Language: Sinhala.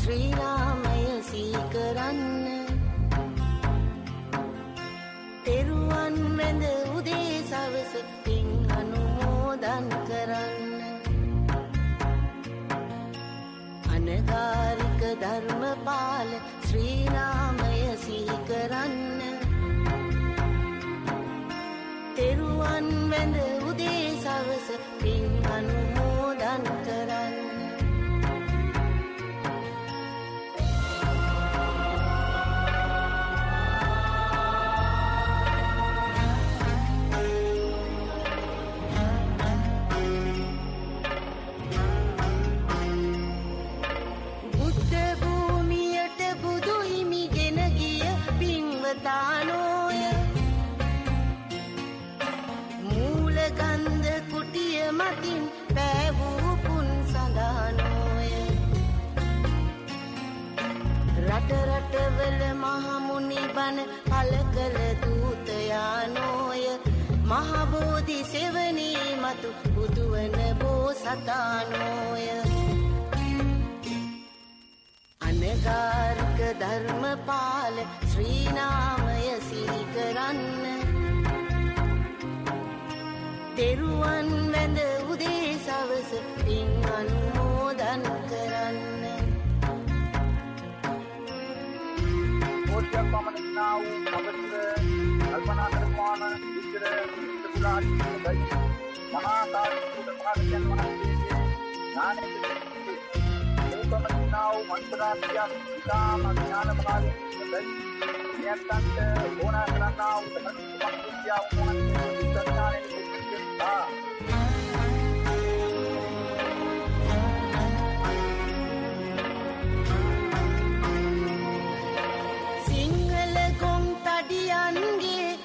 ශ්‍රීරාමය සීකරන්න. තෙරුවන් වැඳ උදේ සවස පින් අනුමෝදන් කරන්න. අනගාරික ධර්මපාල ශ්‍රීරාමය සීකරන්න. තෙරුවන් වැඳ උදේ සවස පින් පින්වතානෝය මූල ගන්ධ කුටිය මතින් පෑවූ පුන් සඳානෝය රට රටවල මහමුනි බණ පල කළ දූතයානෝය. මහබෝධි සෙවනී මතු බුදුවන බෝසතානෝය. අනගාරික ධර්මපාල ශ්‍රීනාමය සිහි කරන්න. තෙරුවන් වැඳ උදේ සවස පින් අනුමෝදන් කරන්න. කෝට්ටයක් පමණ නා වූ පවත්ව කල්පනා කරපාන විතර විතපුරාටි මහා කාර්යුත භාගයන් වහන්සේගේ ඥානෙක मन्त्राभ्यां ज्ञानपालि नियन्तन्त होराग्रन्थां